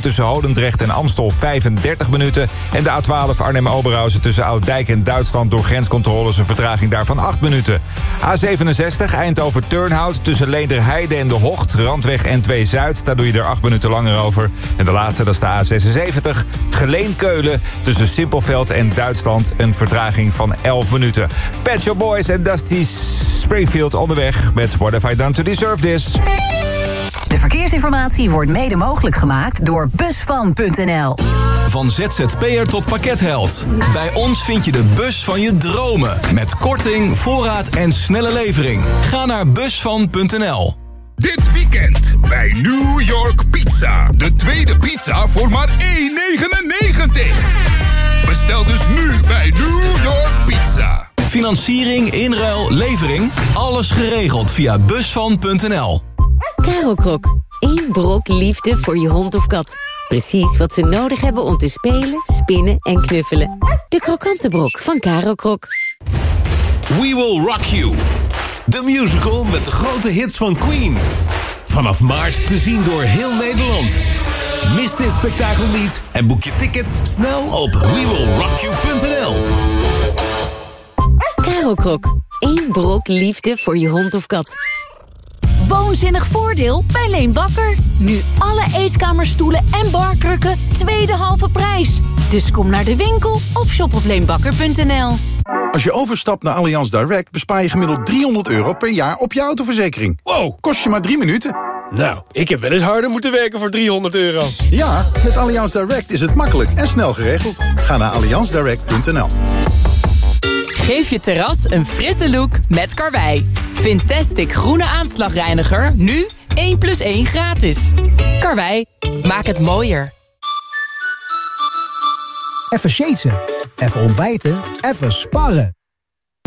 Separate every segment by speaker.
Speaker 1: Tussen Holendrecht en Amstel 35 minuten. En de A12 Arnhem-Oberhausen tussen Ouddijk en Duitsland... door grenscontroles een vertraging daarvan 8 minuten. A67 Eindhoven-Turnhout tussen Leenderheide en De Hocht... Randweg N2 Zuid, daar doe je er 8 minuten langer over. En de laatste, dat is de A76 Geleen-Keulen tussen Simpelveld en Duitsland... een vertraging van 11 minuten. Pet Shop Boys en Dusty Springfield onderweg met What Have I Done To Deserve This.
Speaker 2: De verkeersinformatie wordt mede mogelijk gemaakt door Busvan.nl.
Speaker 3: Van ZZP'er tot pakketheld. Bij ons vind je de bus van je dromen. Met korting, voorraad en snelle levering. Ga naar busvan.nl.
Speaker 4: Dit weekend bij New York Pizza. De tweede pizza voor maar 1,99. Bestel dus nu bij New York Pizza.
Speaker 3: Financiering, inruil, levering. Alles geregeld via busvan.nl.
Speaker 5: Caro Krok. Eén brok liefde voor je hond of kat. Precies wat ze nodig hebben om te spelen, spinnen en knuffelen. De krokante brok van Caro Krok.
Speaker 6: We Will Rock You. De musical met de grote hits van Queen. Vanaf maart te zien door heel Nederland. Mis dit spektakel niet en boek je tickets snel op wewillrockyou.nl.
Speaker 5: Caro Krok. Eén brok liefde voor je hond of kat.
Speaker 2: Woonzinnig voordeel bij Leen Bakker. Nu alle eetkamerstoelen en barkrukken tweede halve prijs. Dus kom naar de winkel of shop op leenbakker.nl.
Speaker 7: Als je overstapt naar Allianz Direct bespaar je gemiddeld 300 euro per jaar op je autoverzekering. Wow, kost je maar drie minuten.
Speaker 8: Nou, ik heb wel eens harder moeten werken voor 300 euro.
Speaker 7: Ja, met Allianz Direct is het makkelijk en snel geregeld. Ga naar allianzdirect.nl.
Speaker 9: Geef je terras een frisse look met Karwei. Fantastic groene aanslagreiniger, nu 1 plus 1 gratis. Karwei, maak het mooier.
Speaker 10: Even shaten, even ontbijten, even sparren.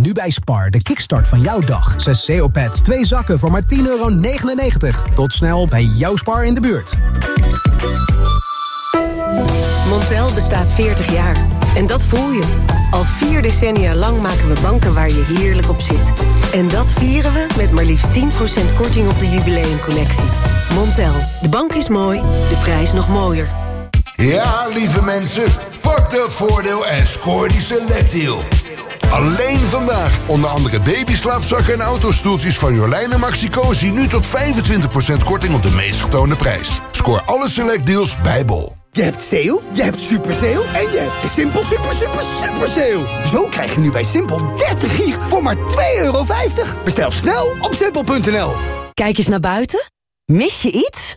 Speaker 10: Nu bij Spar, de kickstart van jouw dag. 6 CO-pads, 2 zakken voor maar 10,99 euro. Tot snel bij jouw Spar in de buurt.
Speaker 11: Montel bestaat 40 jaar. En dat voel je. Al vier decennia lang maken we banken waar je heerlijk op zit. En dat vieren we met maar liefst 10% korting op de jubileumcollectie. Montel, de bank is mooi, de prijs nog mooier.
Speaker 12: Ja, lieve mensen, pak dat voordeel en scoor die selectdeal. Alleen vandaag onder andere babyslaapzakken en autostoeltjes van Jolijn en Maxi nu tot 25% korting op de meest getoonde prijs. Scoor alle selectdeals bij Bol.
Speaker 13: Je hebt sale, je hebt super sale en je hebt de Simpel super super super sale. Zo krijg je nu bij Simpel 30 gig voor maar 2,50 euro. Bestel snel op simpel.nl.
Speaker 2: Kijk eens naar buiten. Mis je iets?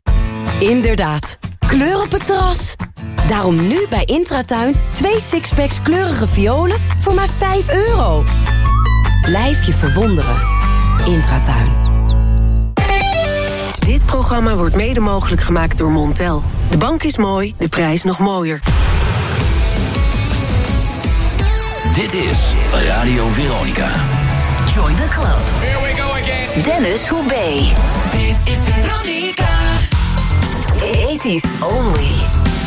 Speaker 2: Inderdaad, kleur op het terras. Daarom nu bij Intratuin twee sixpacks kleurige violen voor maar 5 euro. Blijf je verwonderen. Intratuin.
Speaker 11: Dit programma wordt mede mogelijk gemaakt door Montel. De bank is mooi, de prijs nog mooier.
Speaker 6: Dit is Radio Veronica.
Speaker 2: Join the club. Here we go again. Dennis Hoebe.
Speaker 14: Dit is Veronica.
Speaker 2: 80s only.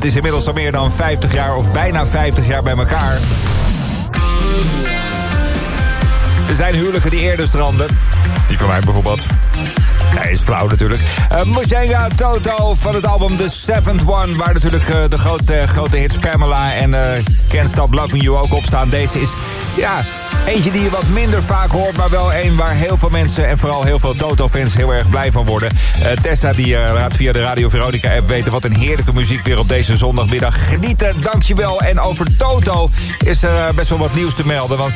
Speaker 1: Band is inmiddels al meer dan 50 jaar of bijna 50 jaar bij elkaar. Er zijn huwelijken die eerder stranden. Die van mij bijvoorbeeld. Hij is flauw natuurlijk. Uh, Toto van het album The Seventh One... waar natuurlijk uh, de grote, grote hits Pamela en uh, Can't Stop Loving You ook op staan. Deze is, ja, eentje die je wat minder vaak hoort... maar wel een waar heel veel mensen en vooral heel veel Toto-fans heel erg blij van worden. Tessa die laat via de Radio Veronica-app weten... wat een heerlijke muziek weer op deze zondagmiddag. Genieten, dankjewel. En over Toto is er best wel wat nieuws te melden. Want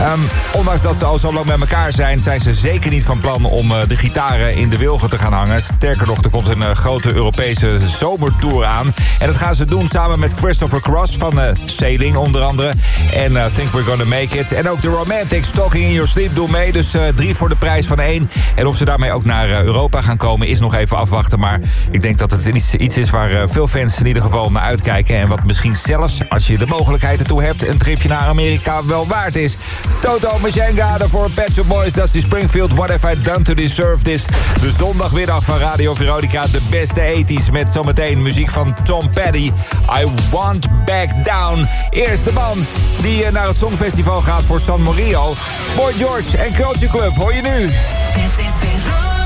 Speaker 1: um, ondanks dat ze al zo lang met elkaar zijn... zijn ze zeker niet van plan om de gitaren in de wilgen te gaan hangen. Sterker nog, er komt een uh, grote Europese zomertour aan. En dat gaan ze doen samen met Christopher Cross van uh, Sailing onder andere. En uh, Think We're Gonna Make It. En ook de Romantics, Talking in Your Sleep, doen mee. Dus drie voor de prijs van één. En of ze daarmee ook naar Europa gaan komen is nog even afwachten. Maar ik denk dat het iets, iets is waar veel fans in ieder geval naar uitkijken. En wat misschien zelfs, als je de mogelijkheid ertoe hebt... een tripje naar Amerika wel waard is. Toto Majenga, voor Pet Shop Boys, Dusty Springfield. What have I done to deserve this? De zondagmiddag van Radio Veronica. De beste ethisch met zometeen muziek van Tom Petty. I Want Back Down. Eerste man die naar het Songfestival gaat voor San Mario. Boy George en Culture Club. Hoor je nu?
Speaker 14: Is.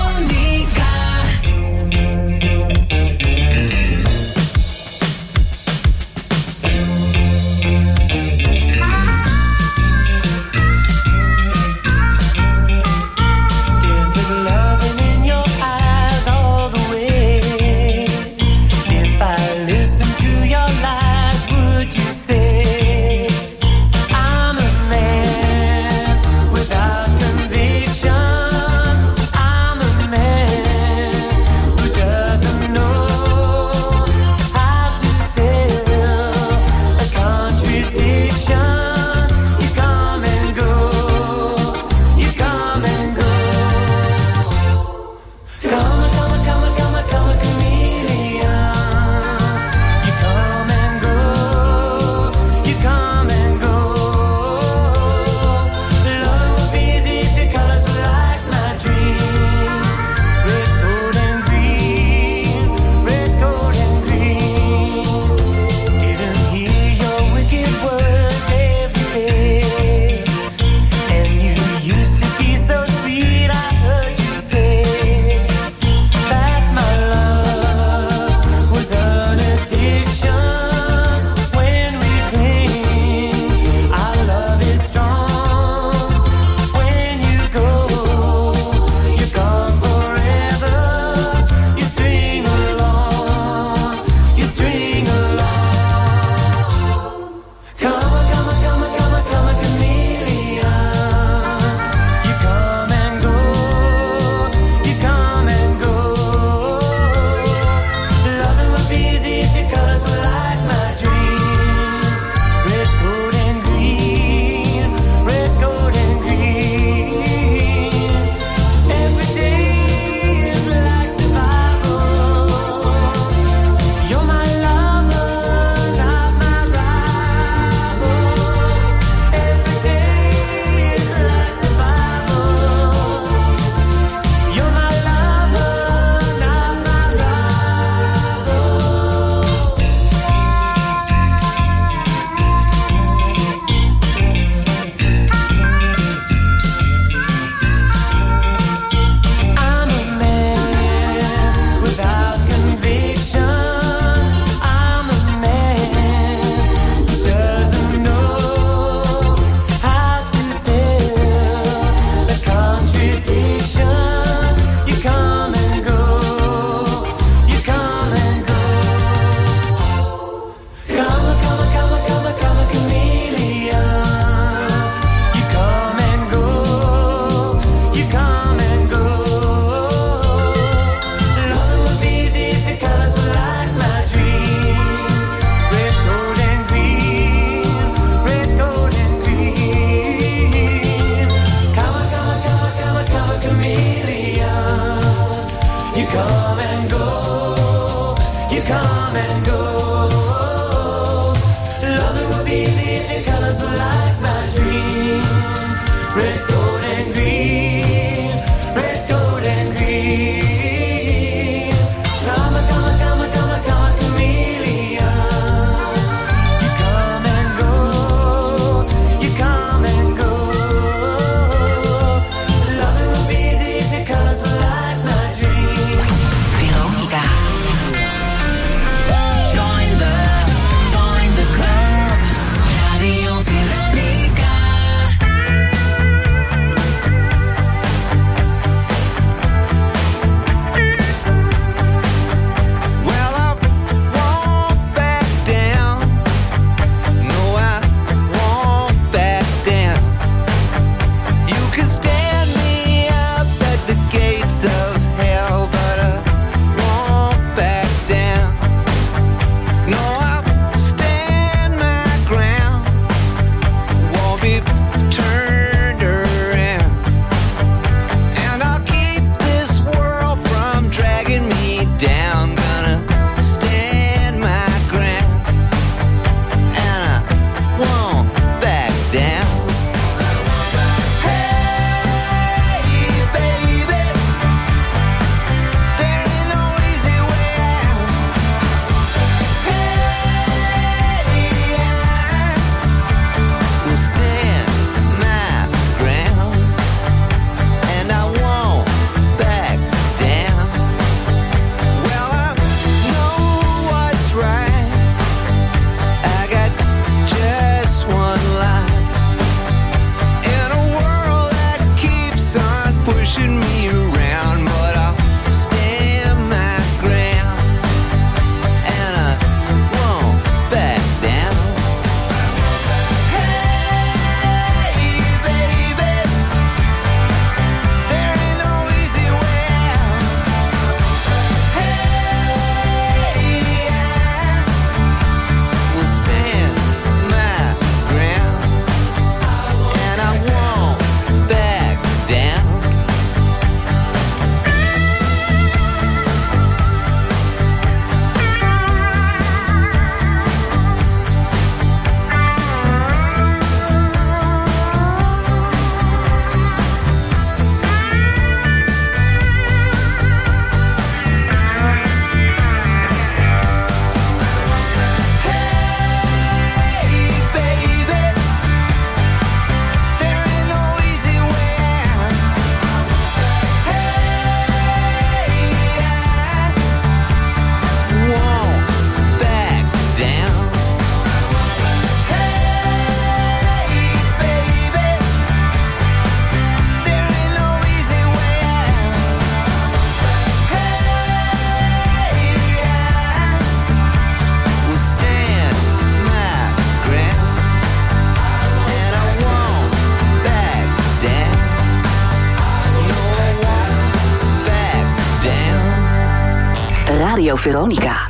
Speaker 14: Veronica.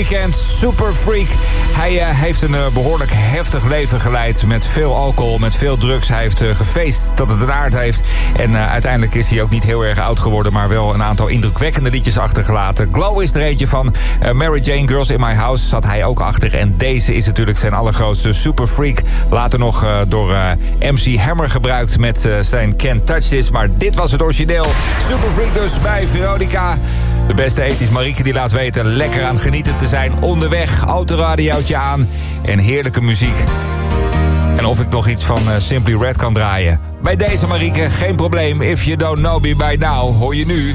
Speaker 1: Weekend, Super Freak. Hij eh, heeft een eh, behoorlijk heftig leven geleid met veel alcohol, met veel drugs. Hij heeft eh, gefeest dat het een aard heeft. En uiteindelijk is hij ook niet heel erg oud geworden... maar wel een aantal indrukwekkende liedjes achtergelaten. Glow is er eentje van. Mary Jane Girls in My House zat hij ook achter. En deze is natuurlijk zijn allergrootste Super Freak. Later nog door MC Hammer gebruikt met zijn Can't Touch This. Maar dit was het origineel. Super Freak dus bij Veronica... De beste ethisch Marieke die laat weten lekker aan genieten te zijn. Onderweg, autoradiootje aan en heerlijke muziek. En of ik nog iets van uh, Simply Red kan draaien. Bij deze Marieke, geen probleem. If you don't know me by now, hoor je nu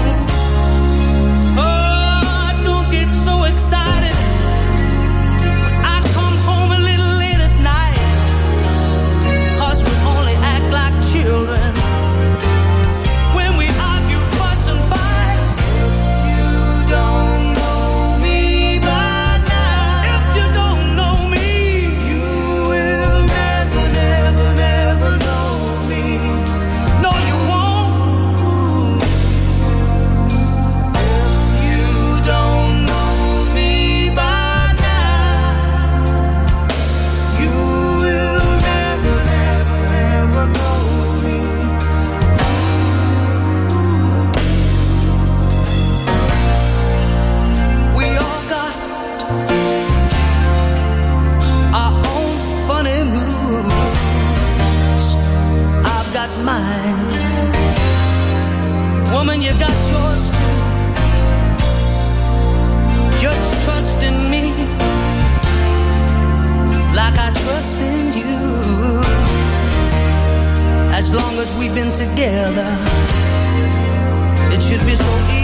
Speaker 15: we've been together. It should be so
Speaker 1: easy.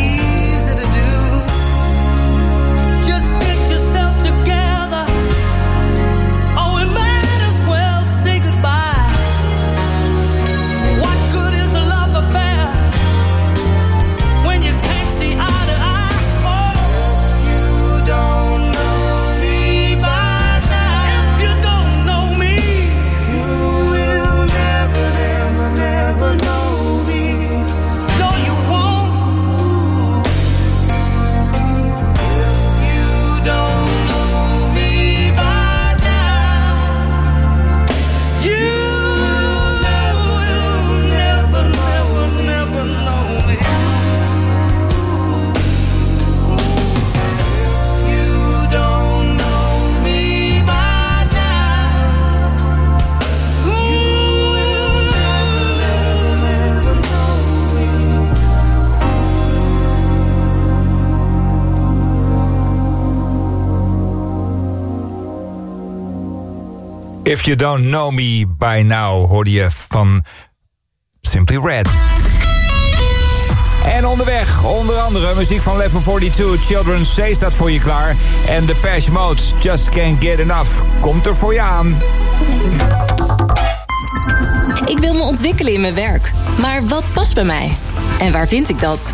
Speaker 1: You Don't Know Me By Now hoorde je van Simply Red. En onderweg, onder andere muziek van Level 42, Children's Say staat voor je klaar. En The Patch Modes, Just Can't Get Enough, komt er voor je aan.
Speaker 16: Ik wil me ontwikkelen in mijn werk. Maar wat past bij mij? En waar vind ik dat?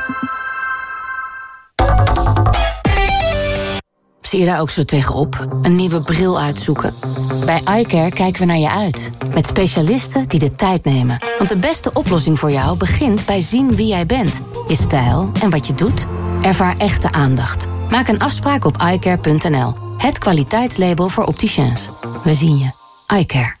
Speaker 17: Zie je daar ook zo tegenop? Een nieuwe bril uitzoeken? Bij iCare kijken we naar je uit. Met specialisten die de tijd nemen. Want de beste oplossing voor jou begint bij zien wie jij bent. Je stijl en wat je doet. Ervaar echte aandacht. Maak een afspraak op iCare.nl. Het kwaliteitslabel voor opticiens. We zien je. iCare.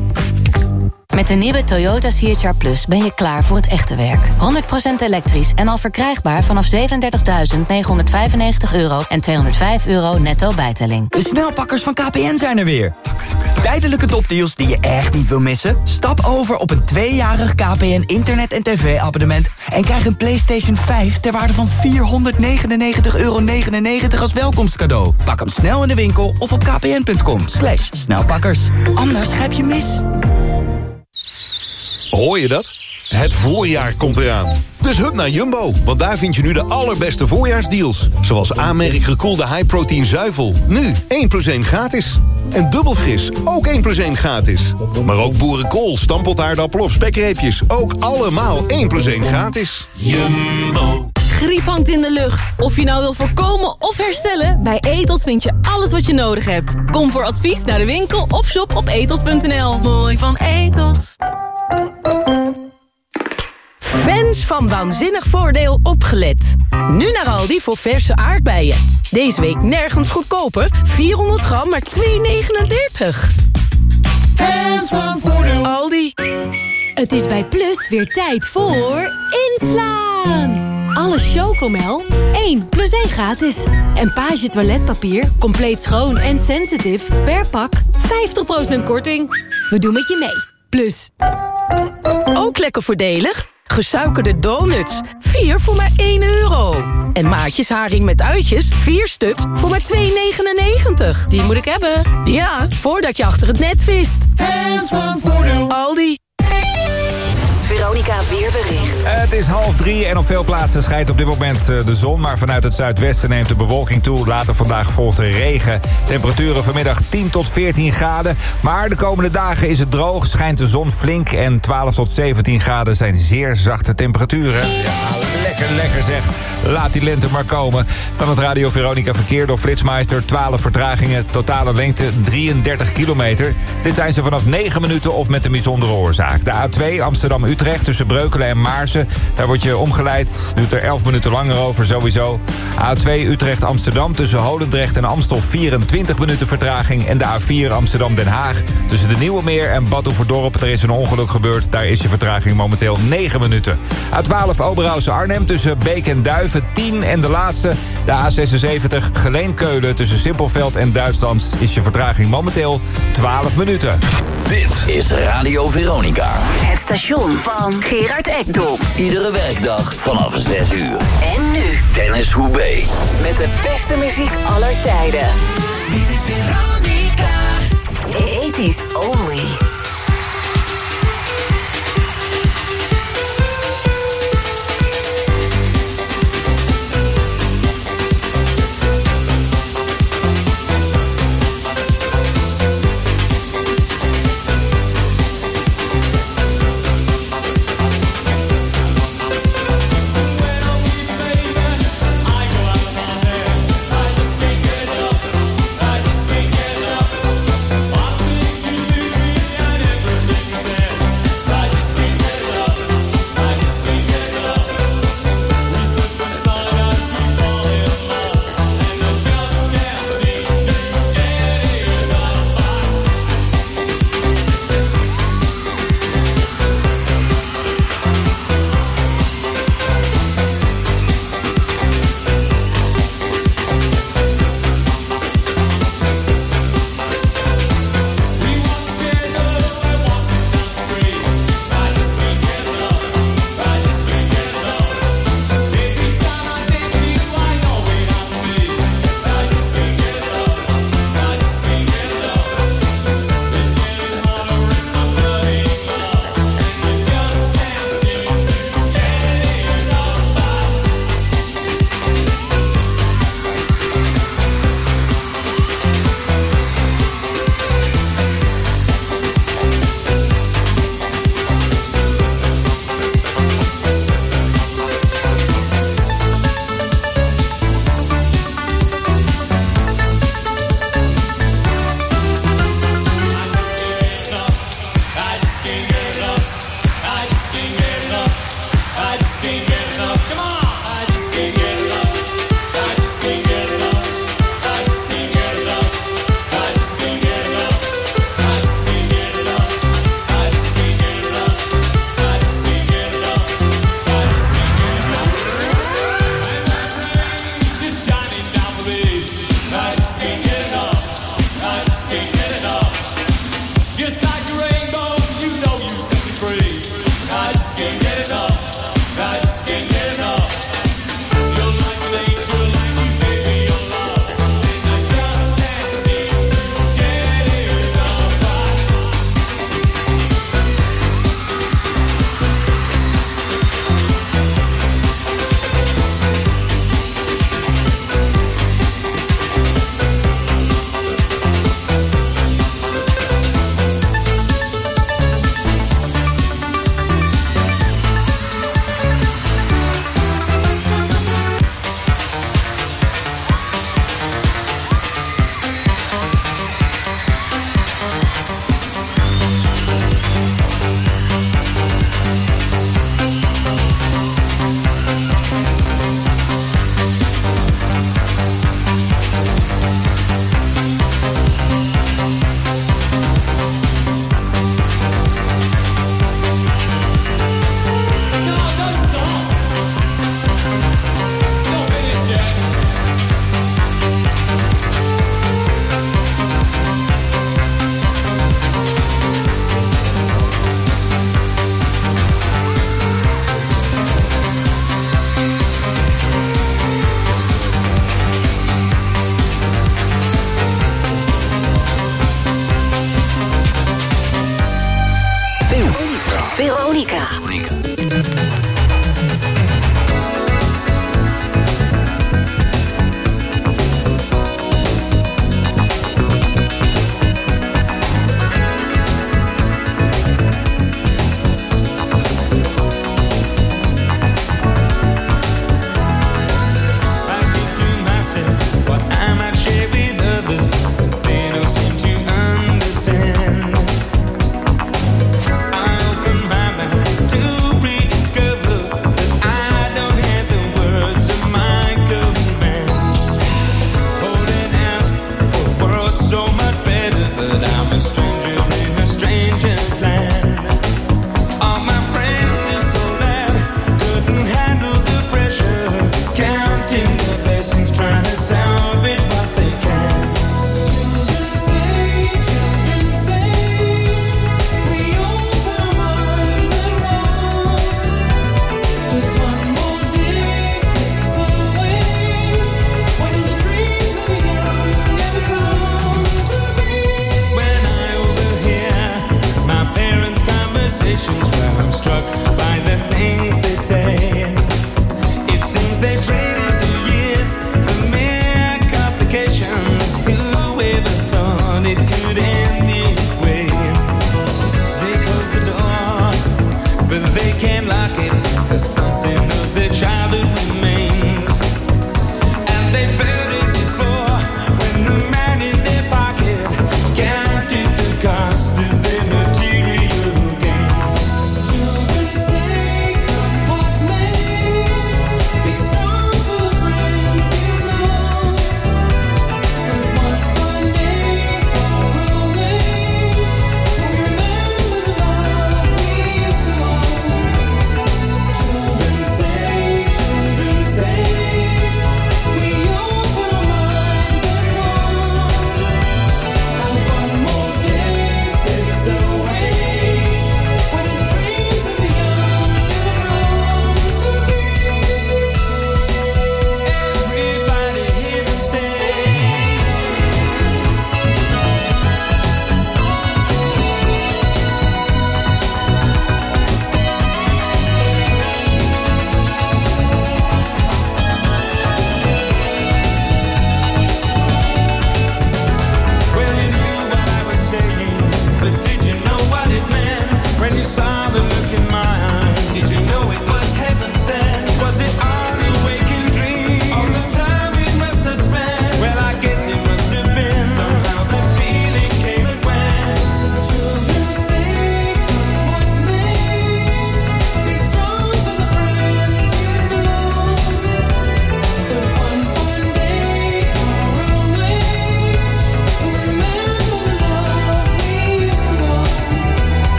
Speaker 17: Met de nieuwe Toyota CHR Plus ben je klaar voor het echte werk. 100% elektrisch en al verkrijgbaar vanaf 37.995 euro en 205 euro netto bijtelling.
Speaker 18: De snelpakkers van KPN zijn er weer. Tijdelijke topdeals die je echt niet wil missen? Stap over op een tweejarig KPN internet- en tv-abonnement... en krijg een PlayStation 5 ter waarde van 499,99 euro als welkomstcadeau. Pak hem snel in de winkel of op kpn.com. Slash snelpakkers. Anders grijp je mis.
Speaker 19: Hoor je dat? Het voorjaar komt eraan. Dus hup naar Jumbo, want daar vind je nu de allerbeste voorjaarsdeals. Zoals aanmerk gekoelde high-protein zuivel. Nu 1 plus 1 gratis. En dubbel fris, ook 1 plus 1 gratis. Maar ook boerenkool, stampotaardappel of spekreepjes. Ook allemaal 1 plus 1 gratis. Jumbo.
Speaker 20: Griep hangt in de lucht. Of je nou wil voorkomen of herstellen, bij Etos vind je alles wat je nodig hebt. Kom voor advies naar de winkel of shop op etos.nl. Mooi van Etos.
Speaker 21: Fans van Waanzinnig Voordeel opgelet. Nu naar Aldi voor verse aardbeien. Deze week nergens goedkoper. 400 gram, maar 2,39.
Speaker 15: Fans van Voordeel.
Speaker 21: Aldi.
Speaker 20: Het is bij Plus weer tijd voor inslaan. Alle Chocomel 1 plus 1 gratis. En Page toiletpapier, compleet schoon en sensitive per pak 50% korting. We doen met je mee. Plus.
Speaker 21: Ook lekker voordelig. Gesuikerde donuts. 4 voor maar 1 euro. En maatjes haring met uitjes. 4 stuks voor maar 2,99.
Speaker 20: Die moet ik hebben.
Speaker 21: Ja, voordat je achter het net vist.
Speaker 15: Fans van Voordeel.
Speaker 21: Aldi.
Speaker 1: Het is half drie en op veel plaatsen schijnt op dit moment eh, de zon... maar vanuit het zuidwesten neemt de bewolking toe. Later vandaag volgt er regen. Temperaturen vanmiddag 10 tot 14 graden. Maar de komende dagen is het droog, schijnt de zon flink... en 12 tot 17 graden zijn zeer zachte temperaturen. Ja, lekker, lekker zeg. Laat die lente maar komen. Dan het Radio Veronica verkeer door Flitsmeister. 12 vertragingen, totale lengte 33 kilometer. Dit zijn ze vanaf 9 minuten of met een bijzondere oorzaak. De A2 Amsterdam-Utrecht tussen Breukelen en Maarsen. Daar word je omgeleid. Duurt er 11 minuten langer over, sowieso. A2 Utrecht-Amsterdam tussen Holendrecht en Amstel 24 minuten vertraging. En de A4 Amsterdam-Den Haag tussen de Nieuwe Meer en Bad Oeverdorp. Er is een ongeluk gebeurd. Daar is je vertraging momenteel 9 minuten. A12 Oberhausen-Arnhem tussen Beek en Duiven 10. En de laatste, de A76 Geleenkeulen tussen Simpelveld en Duitsland... is je vertraging momenteel 12 minuten.
Speaker 22: Dit is Radio Veronica.
Speaker 2: Het station van Gerard Ekdom.
Speaker 22: Iedere werkdag vanaf 6 uur.
Speaker 2: En nu
Speaker 22: Dennis Hoebe.
Speaker 2: met de beste muziek aller tijden.
Speaker 14: Dit is Veronica.
Speaker 2: 80s only.
Speaker 1: Veronica.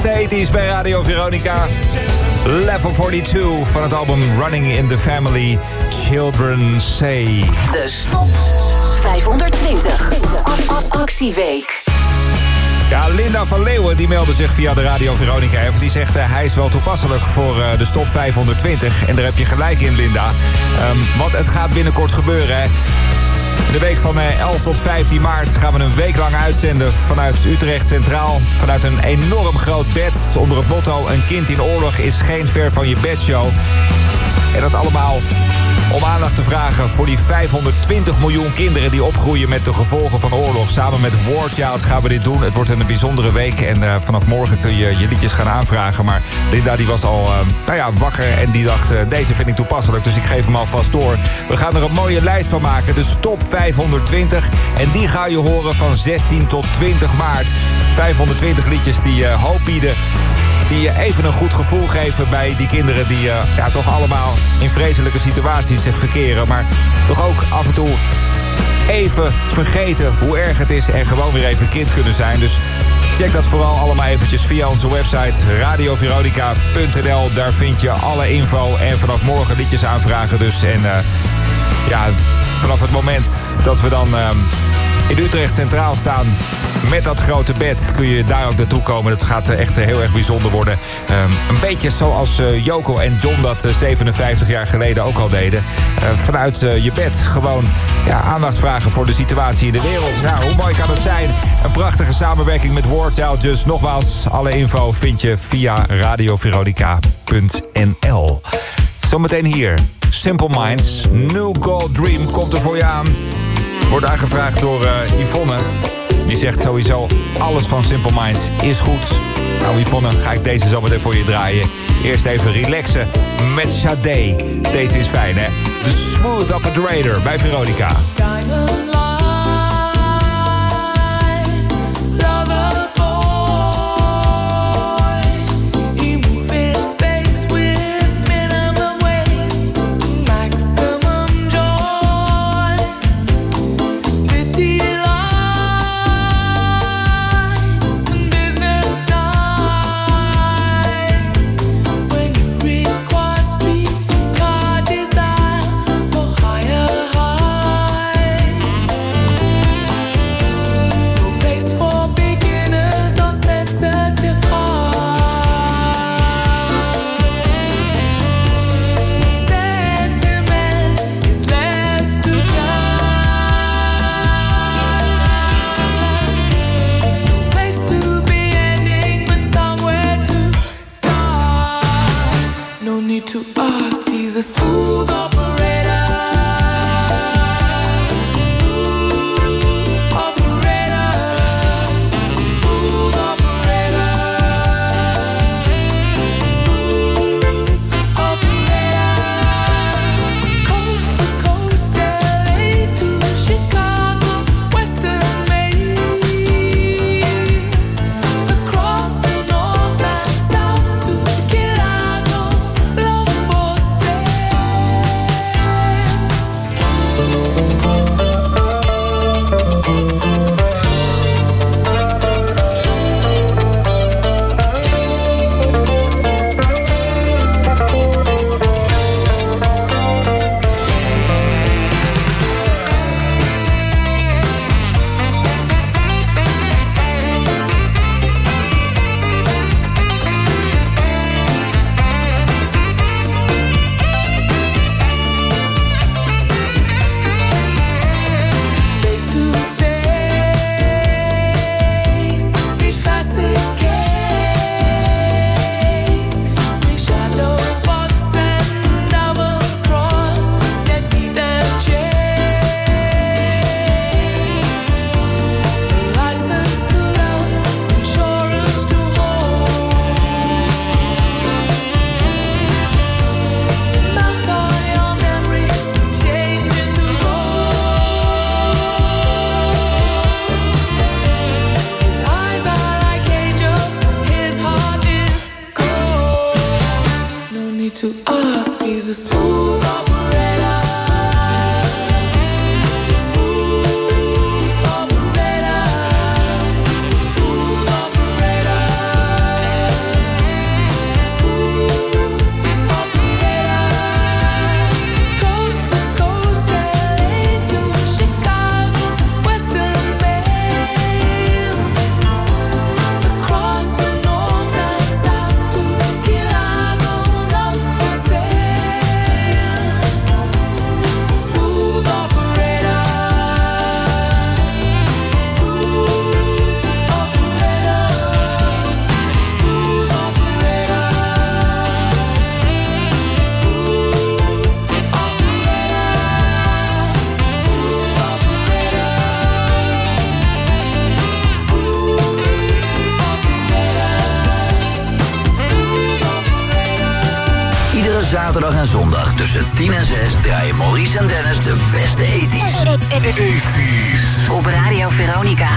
Speaker 1: Beste 80s bij Radio Veronica. Level 42 van het album Running in the Family. Children Say.
Speaker 2: De Stop 520. Actieweek.
Speaker 1: Ja, Linda van Leeuwen die meldde zich via de Radio Veronica app. Die zegt uh, hij is wel toepasselijk voor uh, de stop 520. En daar heb je gelijk in, Linda. Um, want het gaat binnenkort gebeuren. Hè. De week van uh, 11 tot 15 maart gaan we een week lang uitzenden vanuit Utrecht Centraal. Vanuit een enorm groot bed onder het motto... Een kind in oorlog is geen ver van je bedshow. En dat allemaal om aandacht te vragen voor die 520 miljoen kinderen... die opgroeien met de gevolgen van oorlog. Samen met War gaan we dit doen. Het wordt een bijzondere week en uh, vanaf morgen kun je je liedjes gaan aanvragen. Maar Linda die was al uh, nou ja, wakker en die dacht... Uh, deze vind ik toepasselijk, dus ik geef hem alvast door. We gaan er een mooie lijst van maken, de Stop 520. En die ga je horen van 16 tot 20 maart. 520 liedjes die hoop bieden die je even een goed gevoel geven bij die kinderen... die uh, ja, toch allemaal in vreselijke situaties zich verkeren... maar toch ook af en toe even vergeten hoe erg het is... en gewoon weer even kind kunnen zijn. Dus check dat vooral allemaal eventjes via onze website radioveronica.nl. Daar vind je alle info en vanaf morgen liedjes aanvragen dus. En uh, ja, vanaf het moment dat we dan... Uh, in Utrecht Centraal staan met dat grote bed. Kun je daar ook naartoe komen. Dat gaat echt heel erg bijzonder worden. Um, een beetje zoals uh, Joko en John dat uh, 57 jaar geleden ook al deden. Vanuit je bed gewoon ja, aandacht vragen voor de situatie in de wereld. Nou, hoe mooi kan het zijn? Een prachtige samenwerking met Warchild. Dus nogmaals, alle info vind je via radioveronica.nl. Zometeen hier. Simple Minds. New Gold Dream komt er voor je aan. Wordt aangevraagd door uh, Yvonne. Die zegt sowieso alles van Simple Minds is goed. Nou Yvonne, ga ik deze zometeen voor je draaien. Eerst even relaxen met Sade. Deze is fijn hè. De Smooth Operator bij Veronica.
Speaker 22: Tussen 10 en 6 draaien Maurice en Dennis de beste ethisch. Ethisch.
Speaker 2: Op Radio Veronica.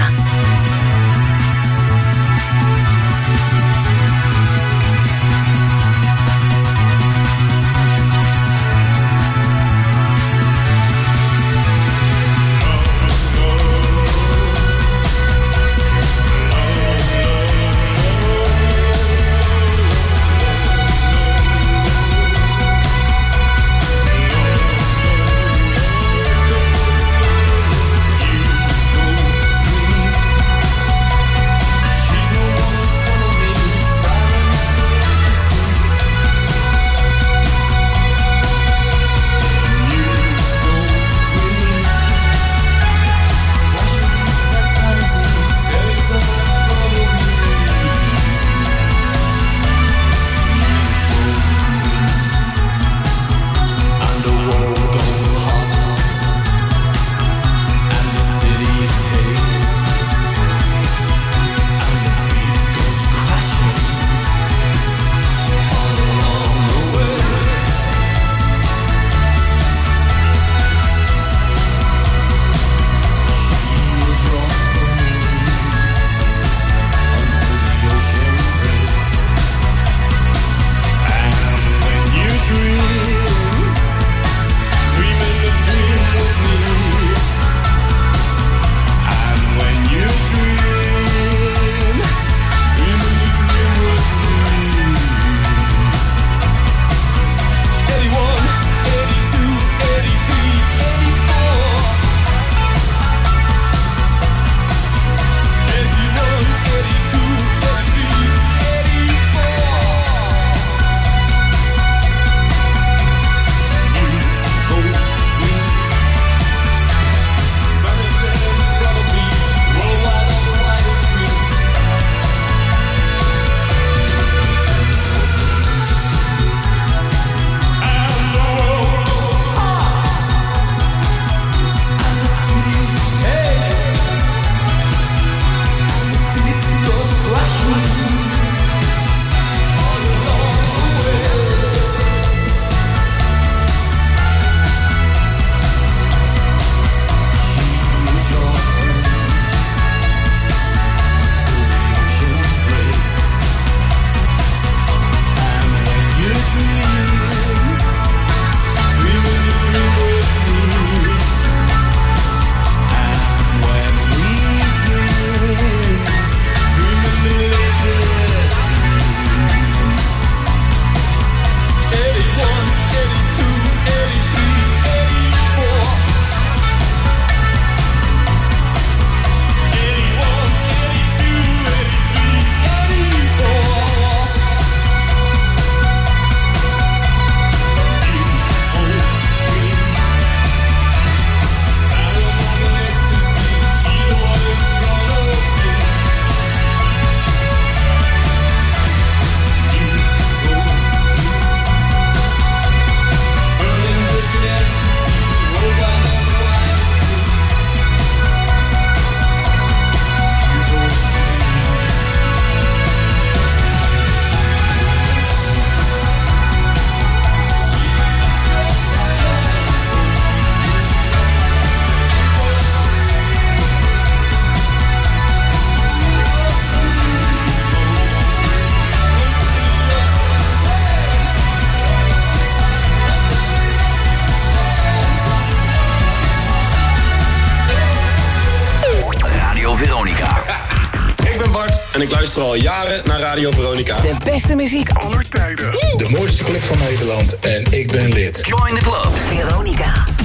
Speaker 23: Luister al jaren naar Radio Veronica.
Speaker 2: De beste muziek aller tijden.
Speaker 23: De mooiste club van Nederland en ik ben lid.
Speaker 22: Join the club.
Speaker 2: Veronica.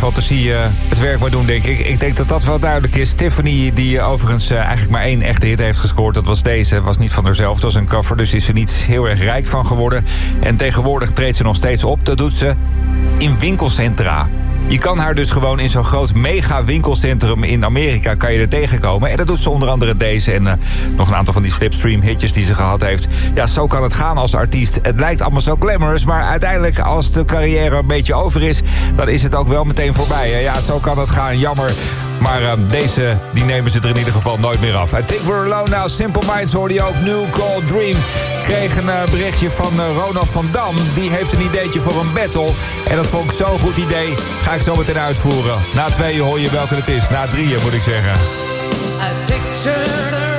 Speaker 1: Fantasie eh, het werk maar doen, denk ik. Ik denk dat dat wel duidelijk is. Tiffany, die overigens eh, eigenlijk maar één echte hit heeft gescoord... dat was deze, was niet van haarzelf, het was een cover... dus is ze niet heel erg rijk van geworden. En tegenwoordig treedt ze nog steeds op. Dat doet ze in winkelcentra. Je kan haar dus gewoon in zo'n groot mega winkelcentrum in Amerika kan je er tegenkomen. En dat doet ze onder andere deze en eh, nog een aantal van die slipstream hitjes die ze gehad heeft. Ja, zo kan het gaan als artiest. Het lijkt allemaal zo glamorous, maar uiteindelijk als de carrière een beetje over is... dan is het ook wel meteen voorbij. Hè? Ja, zo kan het gaan. Jammer. Maar eh, deze, die nemen ze er in ieder geval nooit meer af. I think we're alone now. Simple Minds hoorde je ook. New Cold Dream. Kreeg een eh, berichtje van eh, Ronald van Dam. Die heeft een ideetje voor een battle. En dat vond ik zo'n goed idee. Ga ik zo meteen uitvoeren. Na tweeën hoor je welke het is. Na drieën moet ik zeggen.
Speaker 15: I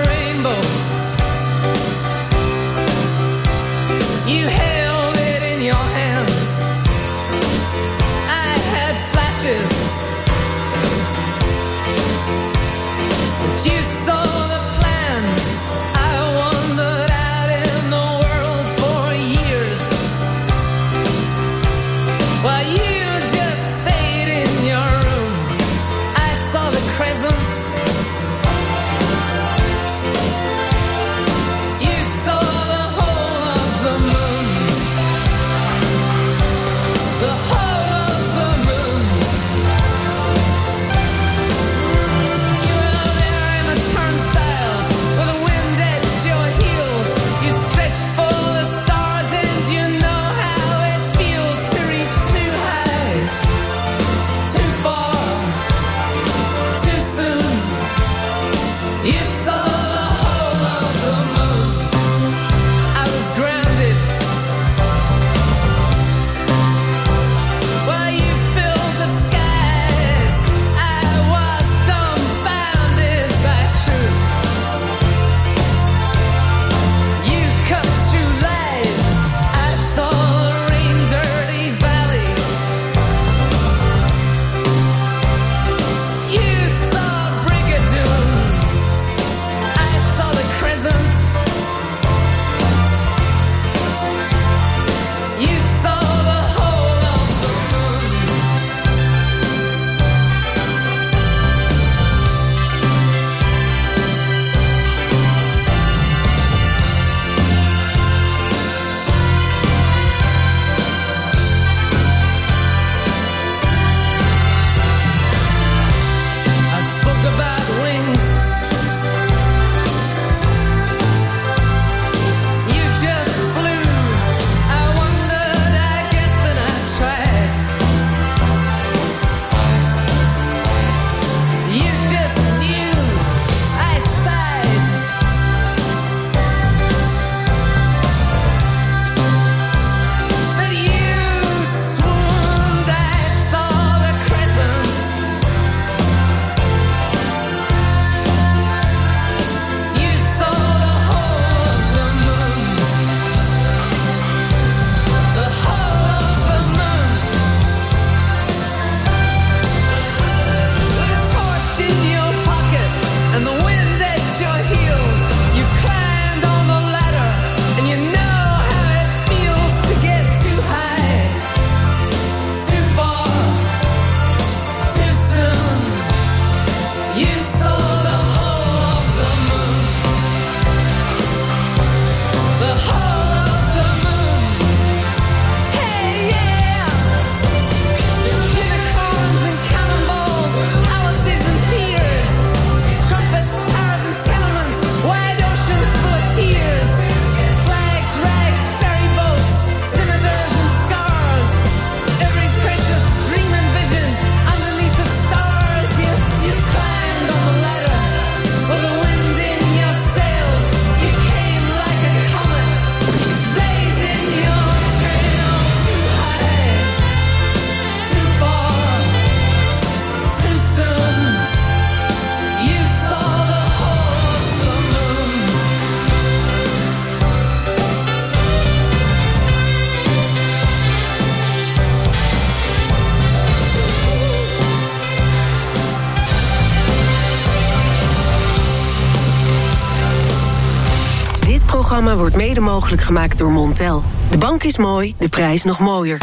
Speaker 11: programma wordt mede mogelijk gemaakt door Montel. De bank is mooi, de prijs nog mooier.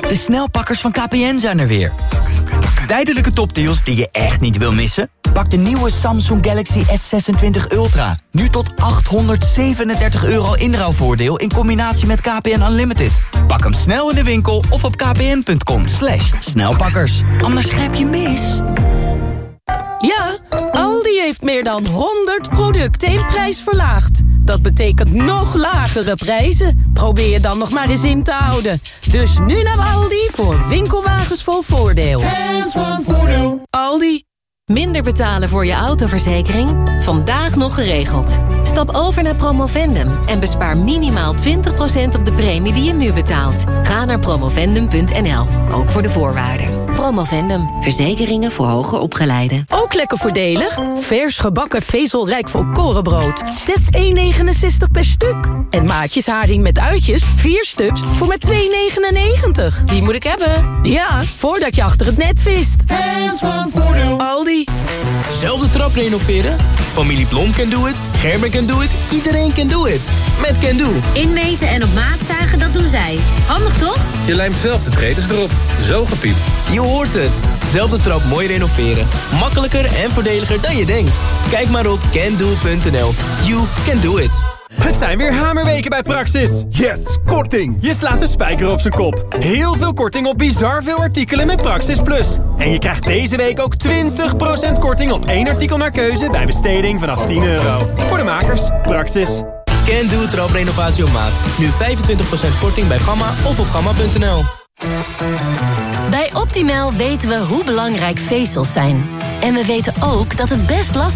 Speaker 18: De snelpakkers van KPN zijn er weer. Tijdelijke topdeals die je echt niet wil missen? Pak de nieuwe Samsung Galaxy S26 Ultra. Nu tot 837 euro inruilvoordeel in combinatie met KPN Unlimited. Pak hem snel in de winkel of op kpn.com slash snelpakkers. Anders grijp je mis.
Speaker 21: Ja, Aldi heeft meer dan 100 producten in prijs verlaagd. Dat betekent nog lagere prijzen. Probeer je dan nog maar eens in te houden. Dus nu naar Aldi voor winkelwagens vol voordeel.
Speaker 15: Hands van voordeel.
Speaker 21: Aldi.
Speaker 24: Minder betalen voor je autoverzekering? Vandaag nog geregeld. Stap over naar Promovendum en bespaar minimaal 20% op de premie die je nu betaalt. Ga naar promovendum.nl, ook voor de voorwaarden. Promovendum, verzekeringen voor hoger opgeleiden.
Speaker 21: Ook lekker voordelig. Vers gebakken vezelrijk volkorenbrood. Slechts 1,69 per stuk. En maatjes haring met uitjes, 4 stuks voor maar 2,99.
Speaker 24: Die moet ik hebben.
Speaker 21: Ja, voordat je achter het net vist.
Speaker 15: Hands van
Speaker 25: Zelfde trap renoveren? Familie Blom can do it, Gerben can do it, iedereen can do it. Met Can Do.
Speaker 26: Inmeten en op maat zagen, dat doen zij. Handig toch?
Speaker 25: Je lijmt zelf de tretes erop. Zo gepiept. Je hoort het. Zelfde trap mooi renoveren. Makkelijker en voordeliger dan je denkt. Kijk maar op cando.nl. You can do it.
Speaker 27: Het zijn weer hamerweken bij Praxis. Yes, korting. Je slaat de spijker op zijn kop. Heel veel korting op bizar veel artikelen met Praxis Plus. En je krijgt deze week ook 20% korting op één artikel naar keuze... bij besteding vanaf 10 euro. Voor de makers, Praxis.
Speaker 25: Can Do traprenovatie op maat. Nu 25% korting bij Gamma of op gamma.nl.
Speaker 24: Bij Optimal weten we hoe belangrijk vezels zijn. En we weten ook dat het best lastig